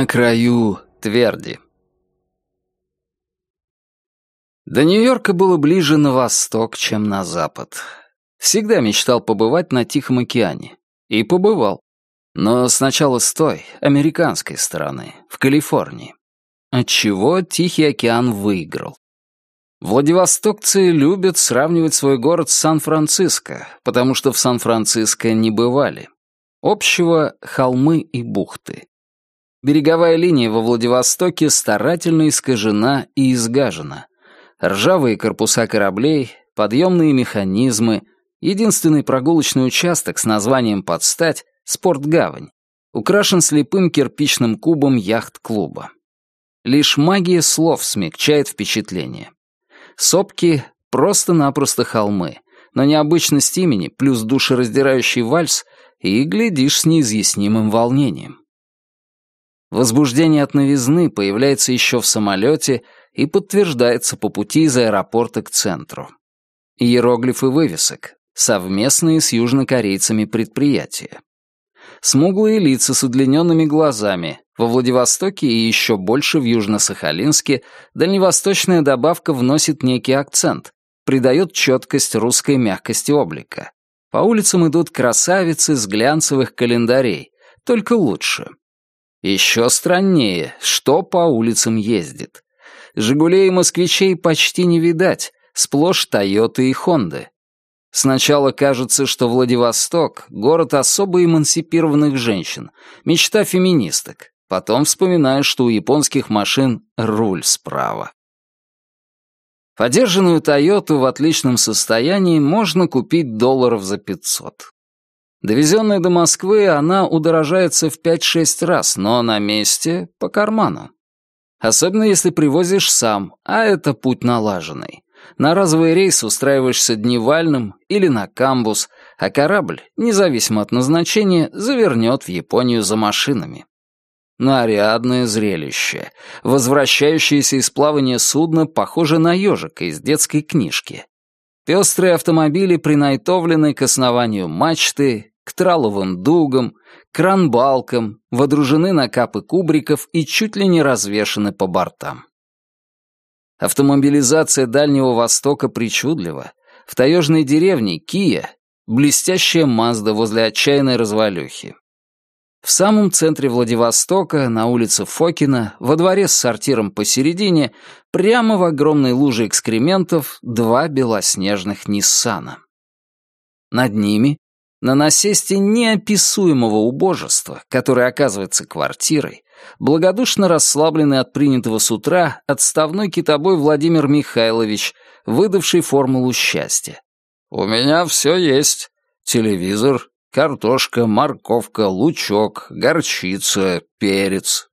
На краю тверди. До Нью-Йорка было ближе на восток, чем на запад. Всегда мечтал побывать на Тихом океане. И побывал. Но сначала с той, американской стороны, в Калифорнии. Отчего Тихий океан выиграл. Владивостокцы любят сравнивать свой город с Сан-Франциско, потому что в Сан-Франциско не бывали. Общего — холмы и бухты. Береговая линия во Владивостоке старательно искажена и изгажена. Ржавые корпуса кораблей, подъемные механизмы, единственный прогулочный участок с названием «Подстать» — «Спортгавань», украшен слепым кирпичным кубом яхт-клуба. Лишь магия слов смягчает впечатление. Сопки — просто-напросто холмы, но необычность имени плюс душераздирающий вальс и глядишь с неизъяснимым волнением. Возбуждение от новизны появляется еще в самолете и подтверждается по пути из аэропорта к центру. Иероглифы вывесок, совместные с южнокорейцами предприятия. Смуглые лица с удлиненными глазами. Во Владивостоке и еще больше в Южно-Сахалинске дальневосточная добавка вносит некий акцент, придает четкость русской мягкости облика. По улицам идут красавицы с глянцевых календарей, только лучше. Еще страннее, что по улицам ездит. «Жигулей» и «Москвичей» почти не видать, сплошь «Тойоты» и «Хонды». Сначала кажется, что Владивосток — город особо эмансипированных женщин, мечта феминисток. Потом вспоминаю, что у японских машин руль справа. Подержанную «Тойоту» в отличном состоянии можно купить долларов за 500. Довезенная до Москвы, она удорожается в 5-6 раз, но на месте — по карману. Особенно если привозишь сам, а это путь налаженный. На разовый рейс устраиваешься дневальным или на камбус, а корабль, независимо от назначения, завернет в Японию за машинами. Нарядное зрелище. Возвращающееся из плавания судно похоже на ежика из детской книжки. Пестрые автомобили принайтовлены к основанию мачты, к траловым дугам, кранбалкам, водружены на капы кубриков и чуть ли не развешаны по бортам. Автомобилизация Дальнего Востока причудлива. В таежной деревне Кия — блестящая Мазда возле отчаянной развалюхи. В самом центре Владивостока, на улице Фокина, во дворе с сортиром посередине, прямо в огромной луже экскрементов, два белоснежных Ниссана. Над ними на насесте неописуемого убожества, которое оказывается квартирой, благодушно расслабленный от принятого с утра отставной китобой Владимир Михайлович, выдавший формулу счастья. «У меня все есть. Телевизор, картошка, морковка, лучок, горчица, перец,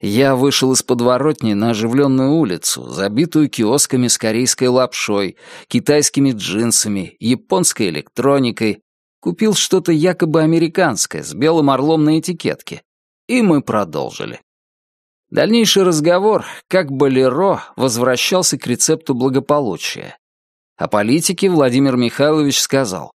я вышел из подворотни на оживленную улицу, забитую киосками с корейской лапшой, китайскими джинсами, японской электроникой, купил что-то якобы американское с белым орлом на этикетке, и мы продолжили. Дальнейший разговор, как болеро, возвращался к рецепту благополучия. О политике Владимир Михайлович сказал.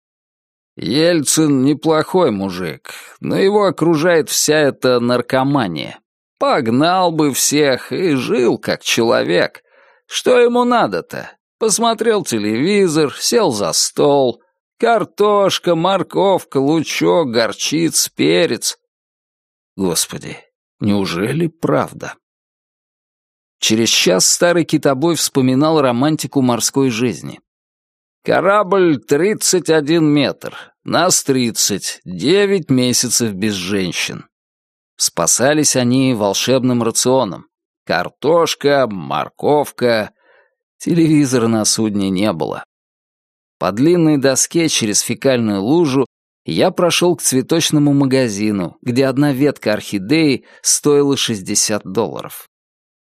«Ельцин неплохой мужик, но его окружает вся эта наркомания. Погнал бы всех и жил как человек. Что ему надо-то? Посмотрел телевизор, сел за стол. Картошка, морковка, лучок, горчиц, перец. Господи, неужели правда? Через час старый китобой вспоминал романтику морской жизни. «Корабль 31 метр, нас 30, 9 месяцев без женщин. Спасались они волшебным рационом. Картошка, морковка. Телевизора на судне не было. По длинной доске через фекальную лужу я прошел к цветочному магазину, где одна ветка орхидеи стоила 60 долларов.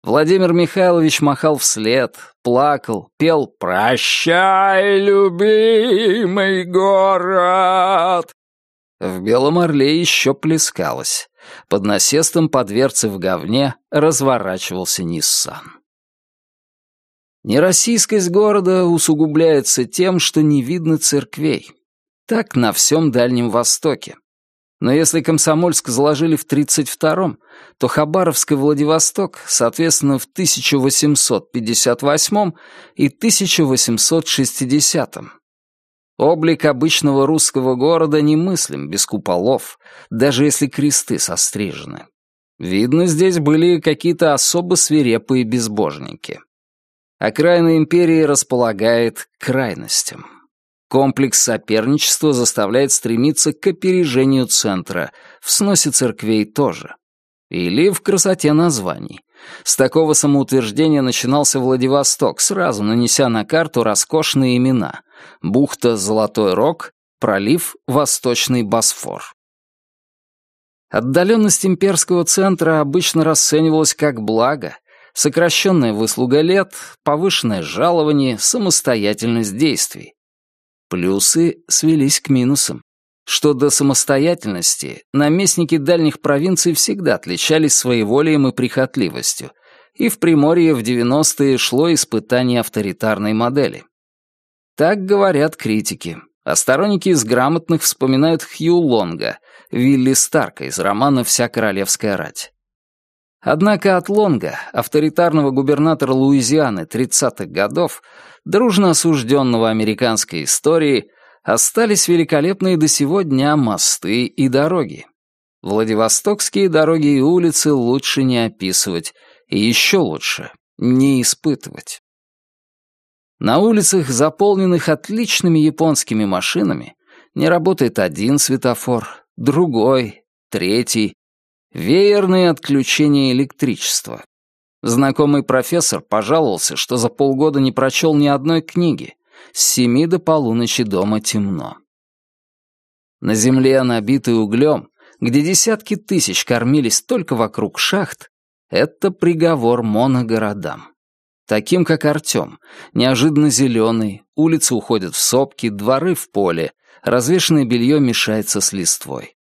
Владимир Михайлович махал вслед, плакал, пел «Прощай, любимый город!» В Белом Орле еще плескалось. Под насестом по дверце в говне разворачивался Ниссан. Нероссийскость города усугубляется тем, что не видно церквей. Так на всем Дальнем Востоке. Но если Комсомольск заложили в 32-м, то Хабаровск и Владивосток, соответственно, в 1858 и 1860. -м. Облик обычного русского города немыслим без куполов, даже если кресты сострижены. Видно, здесь были какие-то особо свирепые безбожники. Окраина империи располагает крайностям. Комплекс соперничества заставляет стремиться к опережению центра, в сносе церквей тоже. Или в красоте названий. С такого самоутверждения начинался Владивосток, сразу нанеся на карту роскошные имена. Бухта Золотой Рог, пролив Восточный Босфор. Отдаленность имперского центра обычно расценивалась как благо, сокращенная выслуга лет, повышенное жалование, самостоятельность действий. Плюсы свелись к минусам. Что до самостоятельности, наместники дальних провинций всегда отличались своеволием и прихотливостью, и в Приморье в 90-е шло испытание авторитарной модели. Так говорят критики, а сторонники из грамотных вспоминают Хью Лонга, Вилли Старка из романа «Вся королевская рать». Однако от Лонга, авторитарного губернатора Луизианы 30-х годов, дружно осужденного американской историей, остались великолепные до сего дня мосты и дороги. Владивостокские дороги и улицы лучше не описывать, и еще лучше не испытывать. На улицах, заполненных отличными японскими машинами, не работает один светофор, другой, третий. Веерные отключения электричества. Знакомый профессор пожаловался, что за полгода не прочел ни одной книги. С семи до полуночи дома темно. На земле, набитой углем, где десятки тысяч кормились только вокруг шахт, это приговор моногородам. Таким, как Артем, неожиданно зеленый, улицы уходят в сопки, дворы в поле, развешанное белье мешается с листвой.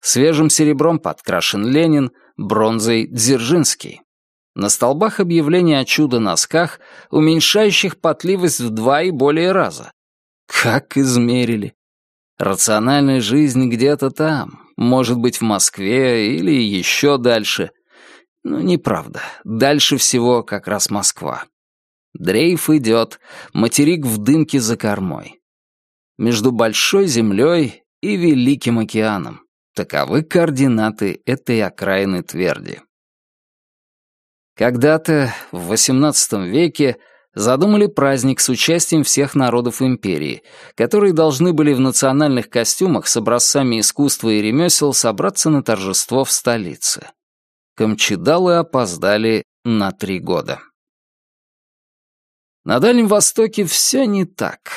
Свежим серебром подкрашен Ленин, бронзой Дзержинский. На столбах объявления о чудо-носках, уменьшающих потливость в два и более раза. Как измерили. Рациональная жизнь где-то там, может быть, в Москве или еще дальше. Ну, неправда. Дальше всего как раз Москва. Дрейф идет, материк в дымке за кормой. Между большой землей и Великим океаном. Таковы координаты этой окраины тверди. Когда-то, в XVIII веке, задумали праздник с участием всех народов империи, которые должны были в национальных костюмах с образцами искусства и ремесел собраться на торжество в столице. Камчедалы опоздали на три года. На Дальнем Востоке все не так.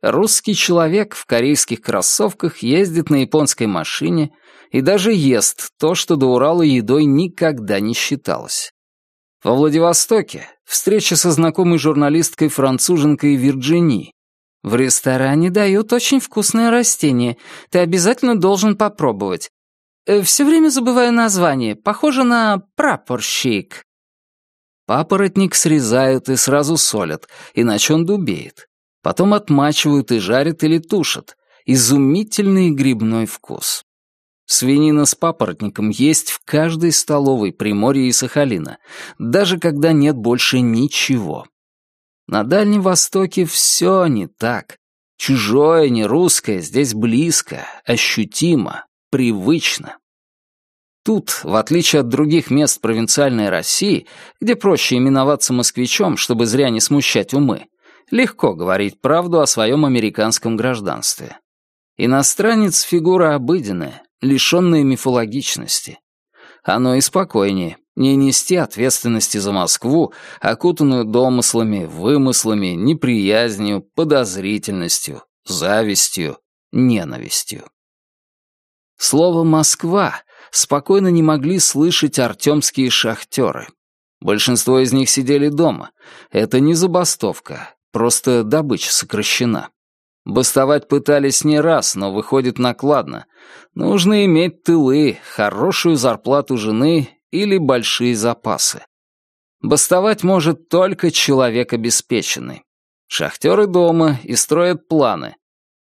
Русский человек в корейских кроссовках ездит на японской машине и даже ест то, что до Урала едой никогда не считалось. Во Владивостоке встреча со знакомой журналисткой-француженкой Вирджини. В ресторане дают очень вкусное растение. Ты обязательно должен попробовать. Э, Все время забываю название. Похоже на прапорщик. Папоротник срезают и сразу солят, иначе он дубеет. Потом отмачивают и жарят или тушат. Изумительный грибной вкус. Свинина с папоротником есть в каждой столовой Приморья и Сахалина, даже когда нет больше ничего. На Дальнем Востоке все не так. Чужое, не русское, здесь близко, ощутимо, привычно. Тут, в отличие от других мест провинциальной России, где проще именоваться москвичом, чтобы зря не смущать умы, легко говорить правду о своем американском гражданстве. Иностранец — фигура обыденная, лишенное мифологичности. Оно и спокойнее, не нести ответственности за Москву, окутанную домыслами, вымыслами, неприязнью, подозрительностью, завистью, ненавистью. Слово «Москва» спокойно не могли слышать артемские шахтеры. Большинство из них сидели дома. Это не забастовка, просто добыча сокращена. Бастовать пытались не раз, но выходит накладно. Нужно иметь тылы, хорошую зарплату жены или большие запасы. Бастовать может только человек обеспеченный. Шахтеры дома и строят планы.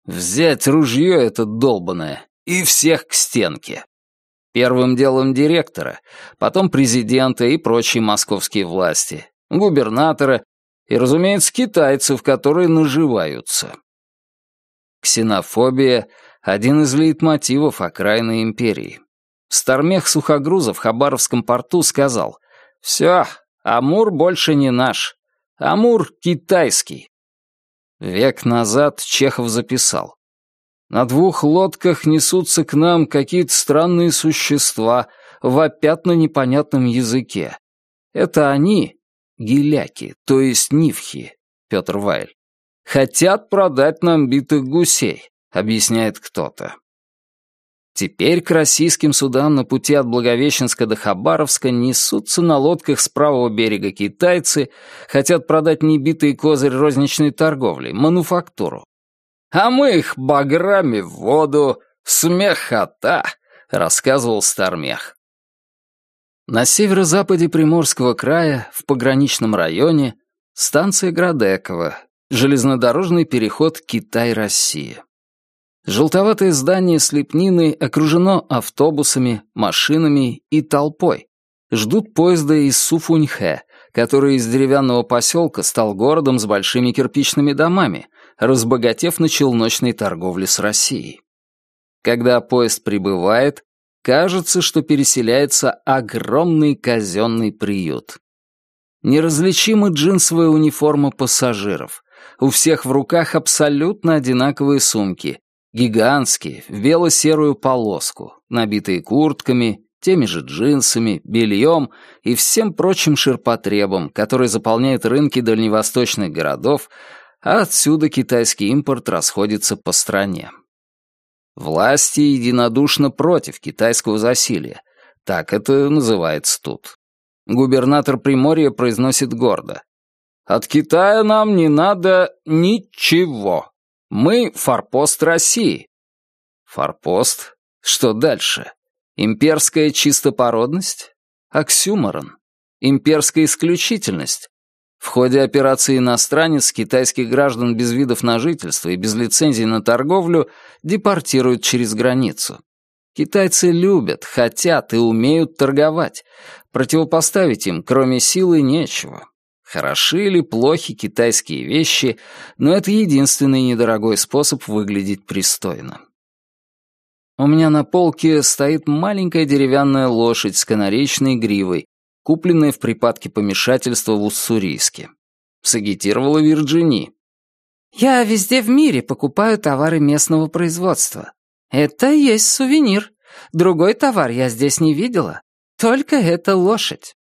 Взять ружье это долбанное и всех к стенке. Первым делом директора, потом президента и прочие московские власти, губернатора и, разумеется, китайцев, которые наживаются. Ксенофобия — один из лейтмотивов окраины империи. Стармех Сухогрузов в Хабаровском порту сказал «Все, Амур больше не наш. Амур китайский». Век назад Чехов записал «На двух лодках несутся к нам какие-то странные существа, вопят на непонятном языке. Это они, гиляки, то есть нивхи, Петр Вайль. Хотят продать нам битых гусей, объясняет кто-то. Теперь к российским судам на пути от Благовещенска до Хабаровска несутся на лодках с правого берега китайцы, хотят продать небитый козырь розничной торговли, мануфактуру. А мы их баграми в воду, смехота, рассказывал Стармех. На северо-западе Приморского края, в пограничном районе, станция Градекова, железнодорожный переход Китай-Россия. Желтоватое здание с лепниной окружено автобусами, машинами и толпой. Ждут поезда из Суфуньхэ, который из деревянного поселка стал городом с большими кирпичными домами, разбогатев на челночной торговле с Россией. Когда поезд прибывает, Кажется, что переселяется огромный казенный приют. Неразличима джинсовая униформа пассажиров. У всех в руках абсолютно одинаковые сумки. Гигантские, в бело-серую полоску, набитые куртками, теми же джинсами, бельем и всем прочим ширпотребом, который заполняет рынки дальневосточных городов, а отсюда китайский импорт расходится по стране. Власти единодушно против китайского засилья. Так это называется тут. Губернатор Приморья произносит гордо. «От Китая нам не надо ничего. Мы форпост России». Форпост? Что дальше? Имперская чистопородность? Оксюморон. Имперская исключительность. В ходе операции «Иностранец» китайских граждан без видов на жительство и без лицензий на торговлю депортируют через границу. Китайцы любят, хотят и умеют торговать. Противопоставить им, кроме силы, нечего. Хороши или плохи китайские вещи, но это единственный недорогой способ выглядеть пристойно. У меня на полке стоит маленькая деревянная лошадь с канаречной гривой, купленное в припадке помешательства в Уссурийске. Сагитировала Вирджини. «Я везде в мире покупаю товары местного производства. Это есть сувенир. Другой товар я здесь не видела. Только эта лошадь».